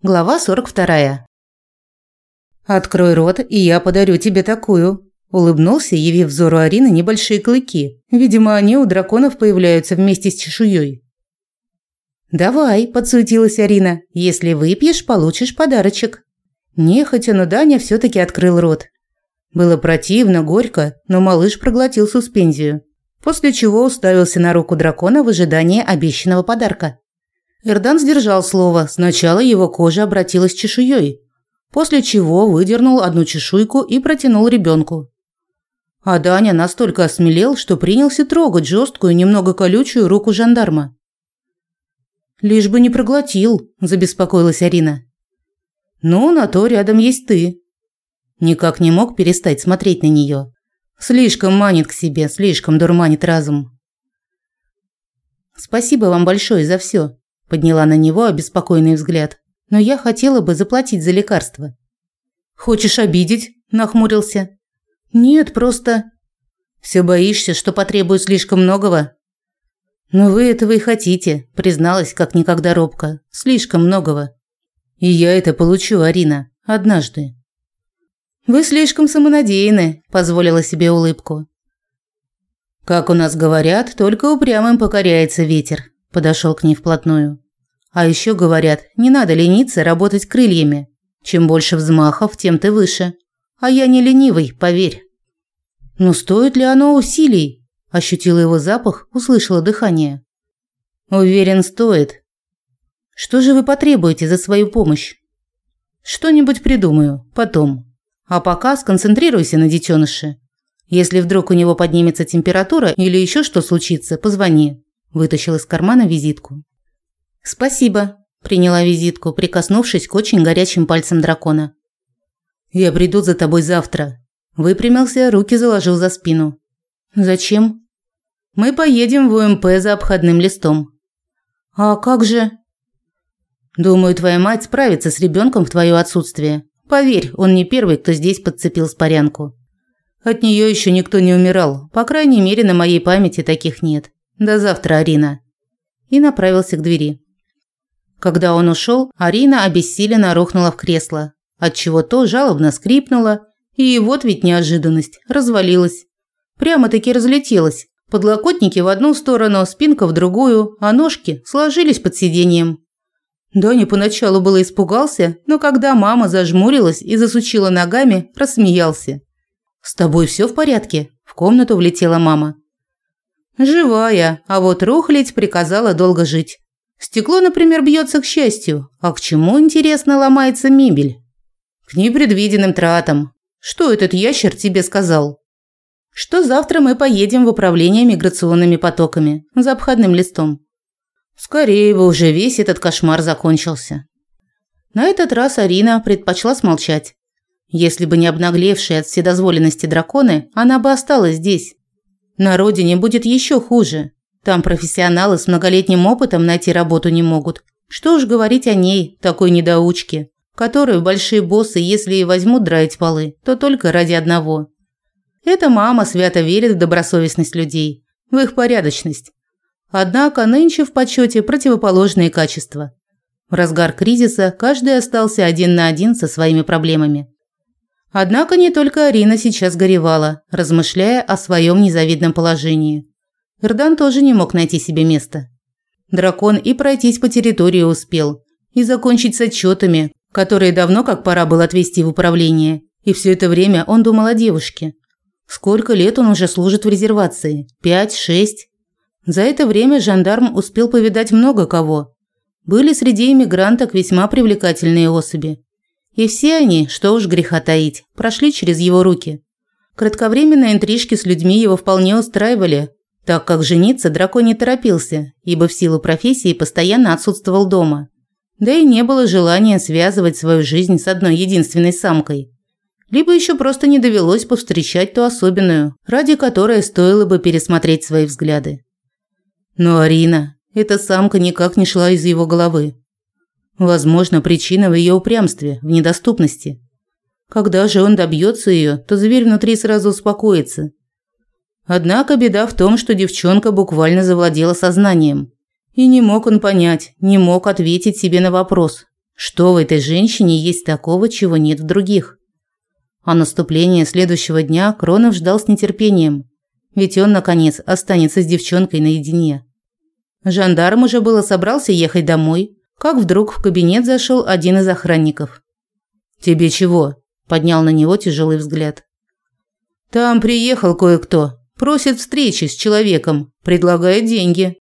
Глава 42. «Открой рот, и я подарю тебе такую», – улыбнулся, явив взору Арины небольшие клыки. Видимо, они у драконов появляются вместе с чешуей. «Давай», – подсуетилась Арина. «Если выпьешь, получишь подарочек». Нехотя, но Даня все таки открыл рот. Было противно, горько, но малыш проглотил суспензию. После чего уставился на руку дракона в ожидании обещанного подарка. Эрдан сдержал слово. Сначала его кожа обратилась чешуей, после чего выдернул одну чешуйку и протянул ребенку. А Даня настолько осмелел, что принялся трогать жесткую, немного колючую руку жандарма. «Лишь бы не проглотил», – забеспокоилась Арина. «Ну, на то рядом есть ты». Никак не мог перестать смотреть на нее. Слишком манит к себе, слишком дурманит разум. «Спасибо вам большое за все», Подняла на него обеспокоенный взгляд. Но я хотела бы заплатить за лекарство. Хочешь обидеть? нахмурился. Нет, просто все боишься, что потребую слишком многого. Но вы этого и хотите, призналась как никогда робко. Слишком многого. И я это получу, Арина, однажды. Вы слишком самонадеянны, позволила себе улыбку. Как у нас говорят, только упрямым покоряется ветер подошел к ней вплотную. А еще говорят, не надо лениться работать крыльями. Чем больше взмахов, тем ты выше. А я не ленивый, поверь. Но стоит ли оно усилий? Ощутила его запах, услышала дыхание. Уверен, стоит. Что же вы потребуете за свою помощь? Что-нибудь придумаю, потом. А пока сконцентрируйся на детеныше. Если вдруг у него поднимется температура или еще что случится, позвони. Вытащил из кармана визитку. «Спасибо», – приняла визитку, прикоснувшись к очень горячим пальцам дракона. «Я приду за тобой завтра». Выпрямился, руки заложил за спину. «Зачем?» «Мы поедем в УМП за обходным листом». «А как же?» «Думаю, твоя мать справится с ребенком в твое отсутствие. Поверь, он не первый, кто здесь подцепил спарянку. От нее еще никто не умирал, по крайней мере, на моей памяти таких нет. До завтра, Арина. И направился к двери. Когда он ушел, Арина обессиленно рухнула в кресло, отчего то жалобно скрипнуло, и вот ведь неожиданность, развалилась. Прямо-таки разлетелась. Подлокотники в одну сторону, спинка в другую, а ножки сложились под сиденьем. Даня поначалу было испугался, но когда мама зажмурилась и засучила ногами, рассмеялся. «С тобой все в порядке?» В комнату влетела мама. Живая, а вот рухлить приказала долго жить. Стекло, например, бьется к счастью, а к чему, интересно, ломается мебель? К непредвиденным тратам. Что этот ящер тебе сказал? Что завтра мы поедем в управление миграционными потоками за обходным листом. Скорее бы уже весь этот кошмар закончился. На этот раз Арина предпочла смолчать. Если бы не обнаглевшие от вседозволенности драконы, она бы осталась здесь, на родине будет еще хуже. Там профессионалы с многолетним опытом найти работу не могут. Что уж говорить о ней, такой недоучке, которую большие боссы, если и возьмут драить полы, то только ради одного. Эта мама свято верит в добросовестность людей, в их порядочность. Однако нынче в почете противоположные качества. В разгар кризиса каждый остался один на один со своими проблемами. Однако не только Арина сейчас горевала, размышляя о своем незавидном положении. Эрдан тоже не мог найти себе места. Дракон и пройтись по территории успел, и закончить с отчетами, которые давно как пора было отвезти в управление. И все это время он думал о девушке. Сколько лет он уже служит в резервации? Пять, шесть? За это время жандарм успел повидать много кого. Были среди иммигранток весьма привлекательные особи. И все они, что уж греха таить, прошли через его руки. Кратковременные интрижки с людьми его вполне устраивали, так как жениться дракон не торопился, ибо в силу профессии постоянно отсутствовал дома. Да и не было желания связывать свою жизнь с одной единственной самкой. Либо еще просто не довелось повстречать ту особенную, ради которой стоило бы пересмотреть свои взгляды. Но Арина, эта самка никак не шла из его головы. Возможно, причина в ее упрямстве, в недоступности. Когда же он добьется ее, то зверь внутри сразу успокоится. Однако беда в том, что девчонка буквально завладела сознанием. И не мог он понять, не мог ответить себе на вопрос. Что в этой женщине есть такого, чего нет в других? А наступление следующего дня Кронов ждал с нетерпением, ведь он, наконец, останется с девчонкой наедине. Жандарм уже было собрался ехать домой, как вдруг в кабинет зашел один из охранников. «Тебе чего?» – поднял на него тяжелый взгляд. «Там приехал кое-кто. Просит встречи с человеком, предлагает деньги».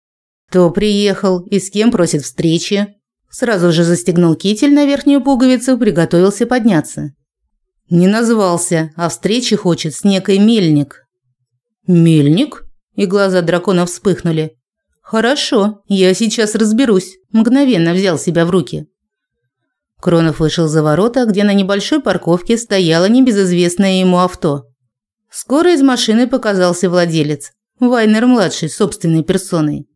«Кто приехал и с кем просит встречи?» Сразу же застегнул китель на верхнюю пуговицу, приготовился подняться. Не назвался, а встречи хочет с некой Мельник. Мельник? И глаза дракона вспыхнули. Хорошо, я сейчас разберусь. Мгновенно взял себя в руки. Кронов вышел за ворота, где на небольшой парковке стояло небезызвестное ему авто. Скоро из машины показался владелец, Вайнер младший собственной персоной.